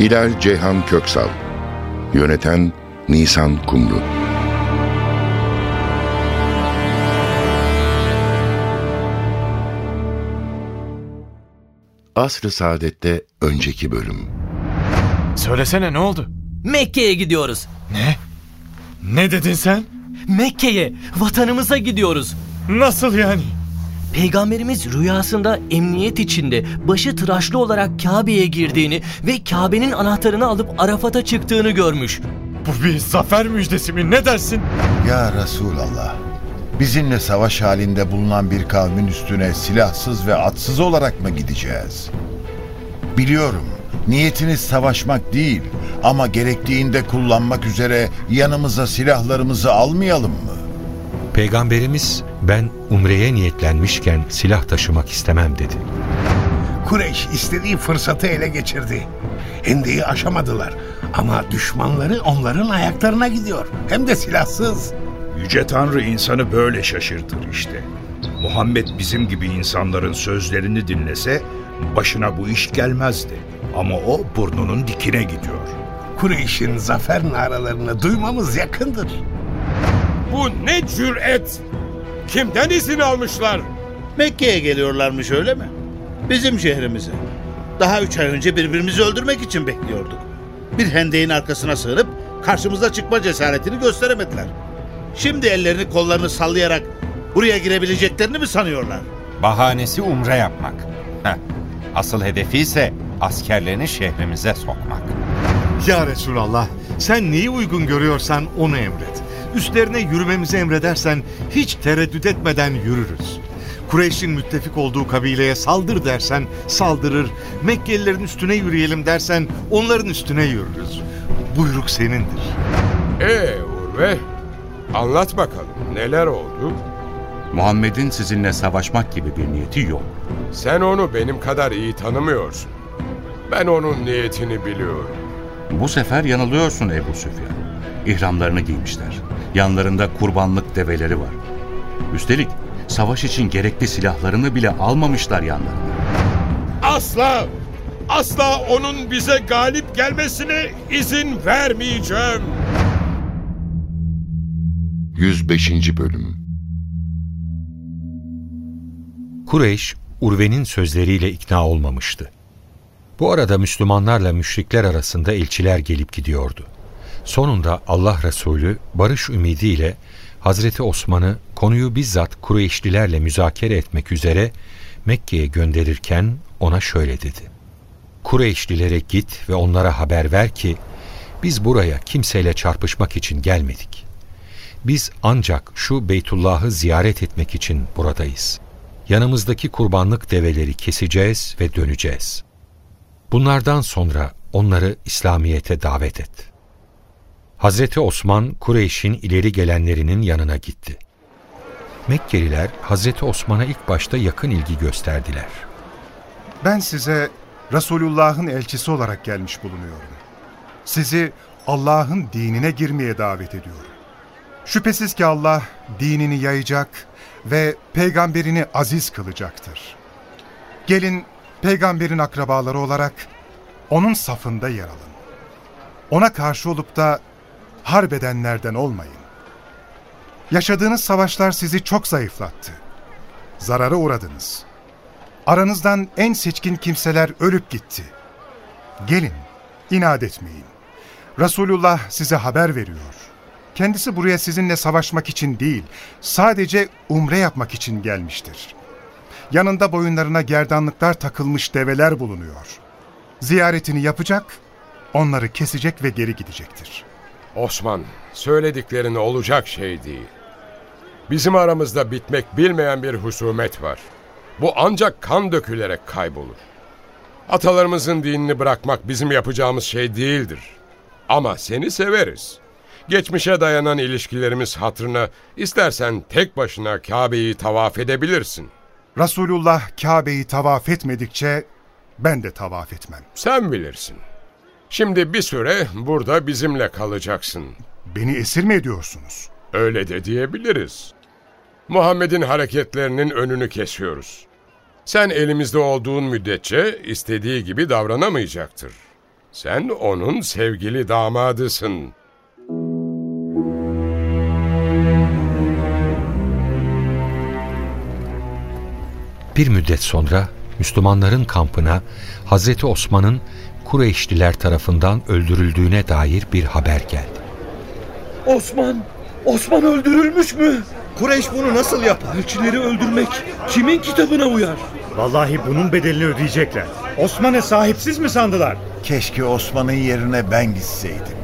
Hilal Ceyhan Köksal Yöneten Nisan Kumru Asr-ı Saadet'te önceki bölüm Söylesene ne oldu? Mekke'ye gidiyoruz. Ne? Ne dedin sen? Mekke'ye, vatanımıza gidiyoruz. Nasıl yani? Peygamberimiz rüyasında emniyet içinde başı tıraşlı olarak Kabe'ye girdiğini ve Kabe'nin anahtarını alıp Arafat'a çıktığını görmüş. Bu bir zafer müjdesi mi? Ne dersin? Ya Resulallah, bizimle savaş halinde bulunan bir kavmin üstüne silahsız ve atsız olarak mı gideceğiz? Biliyorum, niyetiniz savaşmak değil ama gerektiğinde kullanmak üzere yanımıza silahlarımızı almayalım mı? Peygamberimiz ben umreye niyetlenmişken silah taşımak istemem dedi. Kureyş istediği fırsatı ele geçirdi. Hendeyi aşamadılar ama düşmanları onların ayaklarına gidiyor. Hem de silahsız. Yüce Tanrı insanı böyle şaşırtır işte. Muhammed bizim gibi insanların sözlerini dinlese başına bu iş gelmezdi. Ama o burnunun dikine gidiyor. Kureyş'in zafer naralarını duymamız yakındır. Bu ne cüret? Kimden izin almışlar? Mekke'ye geliyorlarmış öyle mi? Bizim şehrimize. Daha üç ay önce birbirimizi öldürmek için bekliyorduk. Bir hendeğin arkasına sığınıp karşımıza çıkma cesaretini gösteremediler. Şimdi ellerini kollarını sallayarak buraya girebileceklerini mi sanıyorlar? Bahanesi umre yapmak. Heh. Asıl hedefi ise askerlerini şehrimize sokmak. Ya Resulallah sen neyi uygun görüyorsan onu emret. Üstlerine yürümemizi emredersen hiç tereddüt etmeden yürürüz. Kureyş'in müttefik olduğu kabileye saldır dersen saldırır, Mekkelilerin üstüne yürüyelim dersen onların üstüne yürürüz. Buyruk senindir. Ee Urve, anlat bakalım neler oldu? Muhammed'in sizinle savaşmak gibi bir niyeti yok. Sen onu benim kadar iyi tanımıyorsun. Ben onun niyetini biliyorum. Bu sefer yanılıyorsun Ebu Süfyan. İhramlarını giymişler. Yanlarında kurbanlık develeri var. Üstelik savaş için gerekli silahlarını bile almamışlar yanlarına. Asla, asla onun bize galip gelmesine izin vermeyeceğim. 105. Bölüm Kureyş, Urve'nin sözleriyle ikna olmamıştı. Bu arada Müslümanlarla müşrikler arasında elçiler gelip gidiyordu. Sonunda Allah Resulü barış ümidiyle Hazreti Osman'ı konuyu bizzat Kureyşlilerle müzakere etmek üzere Mekke'ye gönderirken ona şöyle dedi. Kureyşlilere git ve onlara haber ver ki biz buraya kimseyle çarpışmak için gelmedik. Biz ancak şu Beytullah'ı ziyaret etmek için buradayız. Yanımızdaki kurbanlık develeri keseceğiz ve döneceğiz. Bunlardan sonra onları İslamiyet'e davet et. Hazreti Osman Kureyş'in ileri gelenlerinin yanına gitti. Mekkeliler Hazreti Osman'a ilk başta yakın ilgi gösterdiler. Ben size Resulullah'ın elçisi olarak gelmiş bulunuyorum. Sizi Allah'ın dinine girmeye davet ediyorum. Şüphesiz ki Allah dinini yayacak ve peygamberini aziz kılacaktır. Gelin peygamberin akrabaları olarak onun safında yer alın. Ona karşı olup da harbedenlerden olmayın. Yaşadığınız savaşlar sizi çok zayıflattı. Zarara uğradınız. Aranızdan en seçkin kimseler ölüp gitti. Gelin, inat etmeyin. Resulullah size haber veriyor. Kendisi buraya sizinle savaşmak için değil, sadece umre yapmak için gelmiştir. Yanında boyunlarına gerdanlıklar takılmış develer bulunuyor. Ziyaretini yapacak, onları kesecek ve geri gidecektir. Osman, söylediklerin olacak şey değil. Bizim aramızda bitmek bilmeyen bir husumet var. Bu ancak kan dökülerek kaybolur. Atalarımızın dinini bırakmak bizim yapacağımız şey değildir. Ama seni severiz. Geçmişe dayanan ilişkilerimiz hatırına istersen tek başına Kabe'yi tavaf edebilirsin. Resulullah Kabe'yi tavaf etmedikçe ben de tavaf etmem. Sen bilirsin. Şimdi bir süre burada bizimle kalacaksın. Beni esir mi ediyorsunuz? Öyle de diyebiliriz. Muhammed'in hareketlerinin önünü kesiyoruz. Sen elimizde olduğun müddetçe istediği gibi davranamayacaktır. Sen onun sevgili damadısın. Bir müddet sonra Müslümanların kampına Hazreti Osman'ın Kureyşliler tarafından öldürüldüğüne dair bir haber geldi. Osman! Osman öldürülmüş mü? Kureyş bunu nasıl yapar? Elçileri öldürmek kimin kitabına uyar? Vallahi bunun bedelini ödeyecekler. Osman'ı sahipsiz mi sandılar? Keşke Osman'ın yerine ben gitseydim.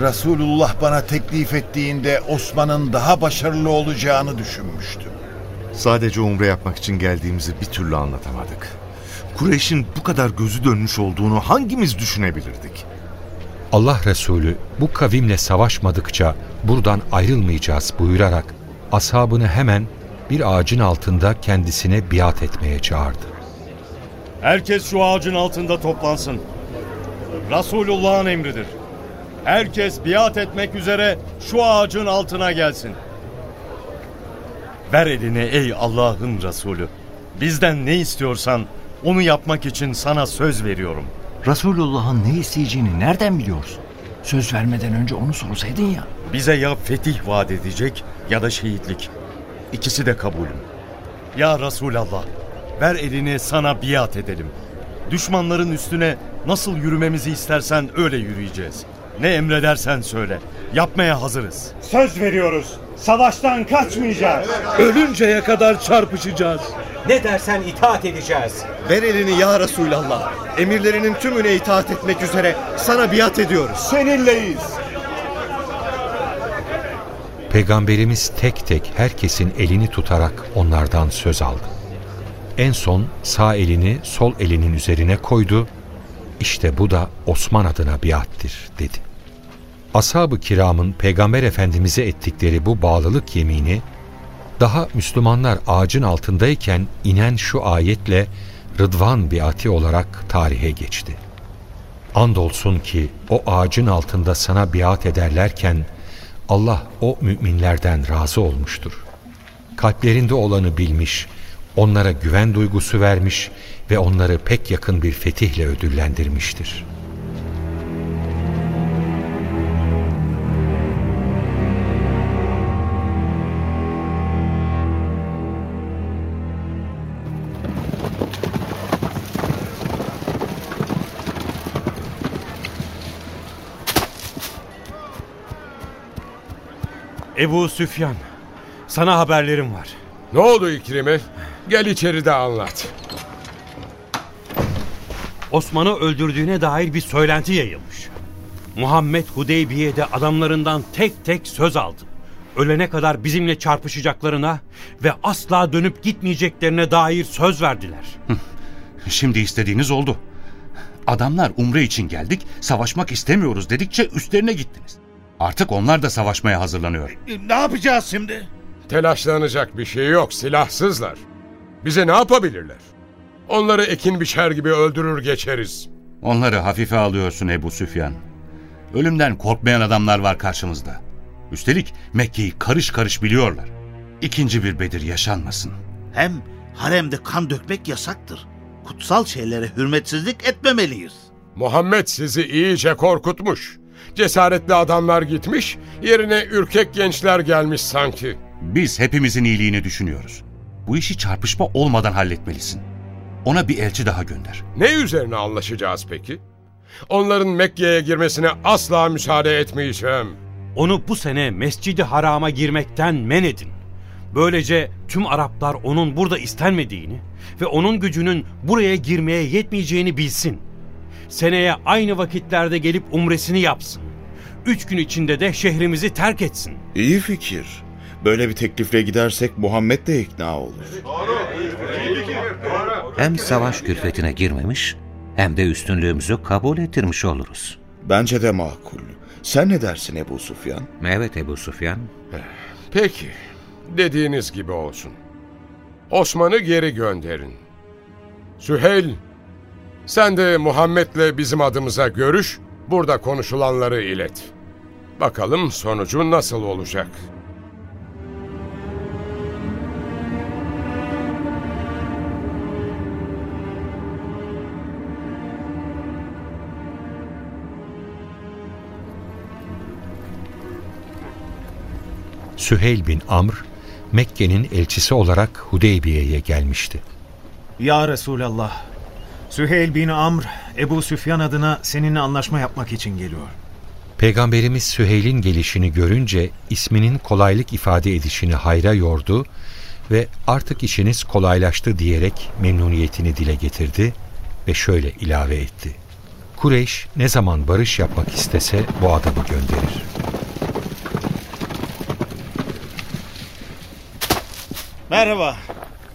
Resulullah bana teklif ettiğinde Osman'ın daha başarılı olacağını düşünmüştüm. Sadece umre yapmak için geldiğimizi bir türlü anlatamadık. Kureyş'in bu kadar gözü dönmüş olduğunu hangimiz düşünebilirdik? Allah Resulü bu kavimle savaşmadıkça buradan ayrılmayacağız buyurarak ashabını hemen bir ağacın altında kendisine biat etmeye çağırdı. Herkes şu ağacın altında toplansın. Resulullah'ın emridir. Herkes biat etmek üzere şu ağacın altına gelsin. Ver eline ey Allah'ın Resulü. Bizden ne istiyorsan onu yapmak için sana söz veriyorum. Resulullah'ın ne isteyeceğini nereden biliyorsun? Söz vermeden önce onu sorsaydın ya. Bize ya fetih vaat edecek ya da şehitlik. İkisi de kabulüm. Ya Resulallah, ver elini sana biat edelim. Düşmanların üstüne nasıl yürümemizi istersen öyle yürüyeceğiz. Ne emredersen söyle. Yapmaya hazırız. Söz veriyoruz. Savaştan kaçmayacağız. Ölünceye kadar çarpışacağız. Ne dersen itaat edeceğiz. Ver elini ya Resulallah. Emirlerinin tümüne itaat etmek üzere sana biat ediyoruz. Seninleyiz. Peygamberimiz tek tek herkesin elini tutarak onlardan söz aldı. En son sağ elini sol elinin üzerine koydu. İşte bu da Osman adına biattir dedi. Ashab-ı kiramın Peygamber Efendimiz'e ettikleri bu bağlılık yemini daha Müslümanlar ağacın altındayken inen şu ayetle Rıdvan biati olarak tarihe geçti. Andolsun ki o ağacın altında sana biat ederlerken Allah o müminlerden razı olmuştur. Kalplerinde olanı bilmiş, onlara güven duygusu vermiş ve onları pek yakın bir fetihle ödüllendirmiştir.'' Ebu Süfyan, sana haberlerim var. Ne oldu İkrim'e? Gel içeride anlat. Osman'ı öldürdüğüne dair bir söylenti yayılmış. Muhammed Hudeybiye'de adamlarından tek tek söz aldı. Ölene kadar bizimle çarpışacaklarına ve asla dönüp gitmeyeceklerine dair söz verdiler. Şimdi istediğiniz oldu. Adamlar umre için geldik, savaşmak istemiyoruz dedikçe üstlerine gittiniz. Artık onlar da savaşmaya hazırlanıyor. Ne yapacağız şimdi? Telaşlanacak bir şey yok, silahsızlar. Bize ne yapabilirler? Onları ekin biçer gibi öldürür geçeriz. Onları hafife alıyorsun Ebu Süfyan. Ölümden korkmayan adamlar var karşımızda. Üstelik Mekke'yi karış karış biliyorlar. İkinci bir Bedir yaşanmasın. Hem haremde kan dökmek yasaktır. Kutsal şeylere hürmetsizlik etmemeliyiz. Muhammed sizi iyice korkutmuş. Cesaretli adamlar gitmiş, yerine ürkek gençler gelmiş sanki. Biz hepimizin iyiliğini düşünüyoruz. Bu işi çarpışma olmadan halletmelisin. Ona bir elçi daha gönder. Ne üzerine anlaşacağız peki? Onların Mekke'ye girmesine asla müsaade etmeyeceğim. Onu bu sene Mescid-i Haram'a girmekten men edin. Böylece tüm Araplar onun burada istenmediğini ve onun gücünün buraya girmeye yetmeyeceğini bilsin. Seneye aynı vakitlerde gelip umresini yapsın. Üç gün içinde de şehrimizi terk etsin. İyi fikir. Böyle bir teklifle gidersek Muhammed de ikna olur. Hem savaş külfetine girmemiş Hem de üstünlüğümüzü kabul ettirmiş oluruz. Bence de makul. Sen ne dersin Ebu Sufyan? Evet Ebu Sufyan. Peki, dediğiniz gibi olsun. Osman'ı geri gönderin. Süheyl, sen de Muhammed'le bizim adımıza görüş, burada konuşulanları ilet. Bakalım sonucu nasıl olacak? Süheyl bin Amr, Mekke'nin elçisi olarak Hudeybiye'ye gelmişti. Ya Resulallah, Süheyl bin Amr, Ebu Süfyan adına seninle anlaşma yapmak için geliyor. Peygamberimiz Süheyl'in gelişini görünce isminin kolaylık ifade edişini hayra yordu ve artık işiniz kolaylaştı diyerek memnuniyetini dile getirdi ve şöyle ilave etti. Kureyş ne zaman barış yapmak istese bu adamı gönderir. Merhaba.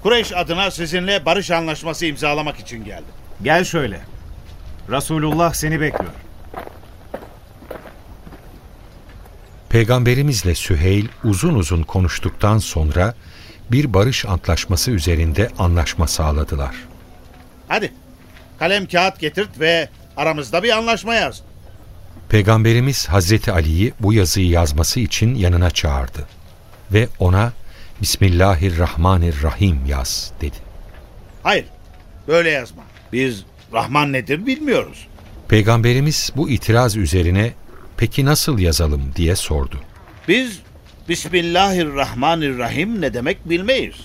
Kureyş adına sizinle barış anlaşması imzalamak için geldim. Gel şöyle. Resulullah seni bekliyor. Peygamberimizle Süheyl uzun uzun konuştuktan sonra bir barış antlaşması üzerinde anlaşma sağladılar. Hadi kalem kağıt getirt ve aramızda bir anlaşma yaz. Peygamberimiz Hazreti Ali'yi bu yazıyı yazması için yanına çağırdı ve ona Bismillahirrahmanirrahim yaz dedi. Hayır böyle yazma. Biz Rahman nedir bilmiyoruz. Peygamberimiz bu itiraz üzerine peki nasıl yazalım diye sordu. Biz Bismillahirrahmanirrahim ne demek bilmeyiz.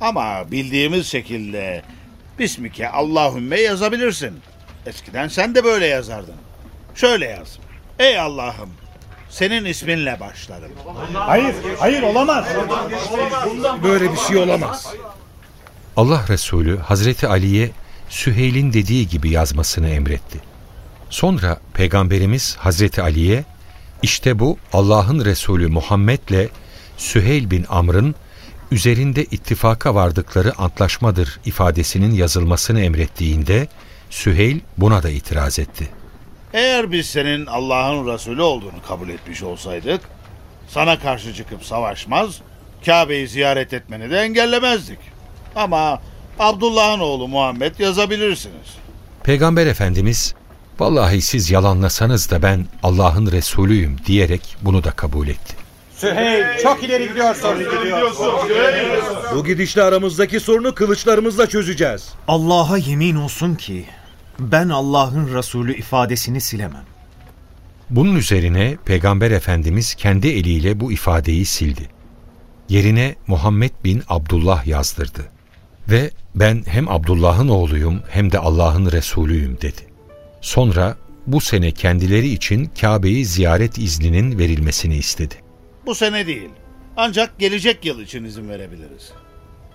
Ama bildiğimiz şekilde Bismike Allahümme yazabilirsin. Eskiden sen de böyle yazardın. Şöyle yaz. Ey Allah'ım senin isminle başlarım. Hayır, hayır olamaz. Böyle bir şey olamaz. Allah Resulü Hazreti Ali'ye Süheyl'in dediği gibi yazmasını emretti. Sonra Peygamberimiz Hazreti Ali'ye işte bu Allah'ın Resulü Muhammed'le Süheyl bin Amr'ın üzerinde ittifaka vardıkları antlaşmadır ifadesinin yazılmasını emrettiğinde Süheyl buna da itiraz etti. Eğer biz senin Allah'ın Resulü olduğunu kabul etmiş olsaydık, sana karşı çıkıp savaşmaz, Kabe'yi ziyaret etmeni de engellemezdik. Ama Abdullah'ın oğlu Muhammed yazabilirsiniz. Peygamber Efendimiz, vallahi siz yalanlasanız da ben Allah'ın Resulüyüm diyerek bunu da kabul etti. Süheyl çok ileri gidiyorsun. Bu gidişle aramızdaki sorunu kılıçlarımızla çözeceğiz. Allah'a yemin olsun ki ben Allah'ın Resulü ifadesini silemem. Bunun üzerine Peygamber Efendimiz kendi eliyle bu ifadeyi sildi. Yerine Muhammed bin Abdullah yazdırdı. Ve ben hem Abdullah'ın oğluyum hem de Allah'ın Resulüyüm dedi. Sonra bu sene kendileri için Kabe'yi ziyaret izninin verilmesini istedi. Bu sene değil. Ancak gelecek yıl için izin verebiliriz.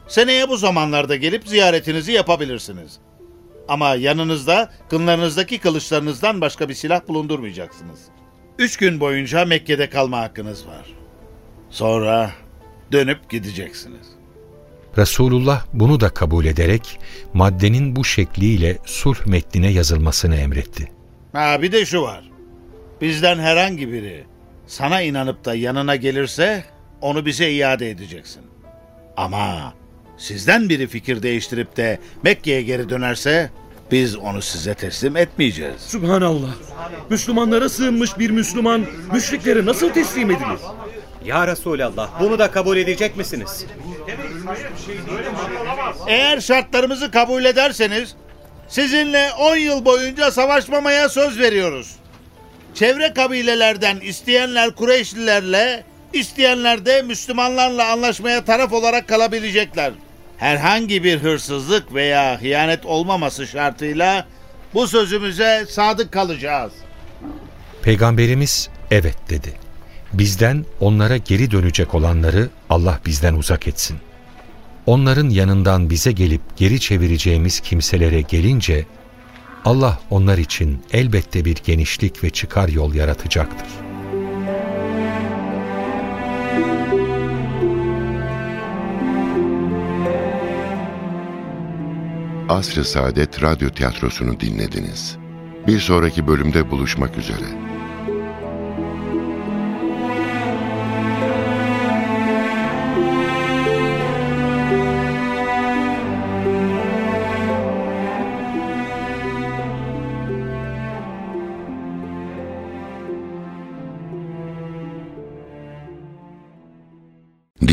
Seneye bu zamanlarda gelip ziyaretinizi yapabilirsiniz. Ama yanınızda kınlarınızdaki kılıçlarınızdan başka bir silah bulundurmayacaksınız. Üç gün boyunca Mekke'de kalma hakkınız var. Sonra dönüp gideceksiniz. Resulullah bunu da kabul ederek maddenin bu şekliyle sulh metnine yazılmasını emretti. Ha bir de şu var. Bizden herhangi biri sana inanıp da yanına gelirse onu bize iade edeceksin. Ama sizden biri fikir değiştirip de Mekke'ye geri dönerse biz onu size teslim etmeyeceğiz. Subhanallah. Müslümanlara sığınmış bir Müslüman müşriklere nasıl teslim edilir? Ya Resulallah bunu da kabul edecek misiniz? Eğer şartlarımızı kabul ederseniz sizinle 10 yıl boyunca savaşmamaya söz veriyoruz. Çevre kabilelerden isteyenler Kureyşlilerle, isteyenler de Müslümanlarla anlaşmaya taraf olarak kalabilecekler. Herhangi bir hırsızlık veya hıyanet olmaması şartıyla bu sözümüze sadık kalacağız. Peygamberimiz evet dedi. Bizden onlara geri dönecek olanları Allah bizden uzak etsin. Onların yanından bize gelip geri çevireceğimiz kimselere gelince Allah onlar için elbette bir genişlik ve çıkar yol yaratacaktır. Asr-ı Saadet Radyo Tiyatrosu'nu dinlediniz. Bir sonraki bölümde buluşmak üzere.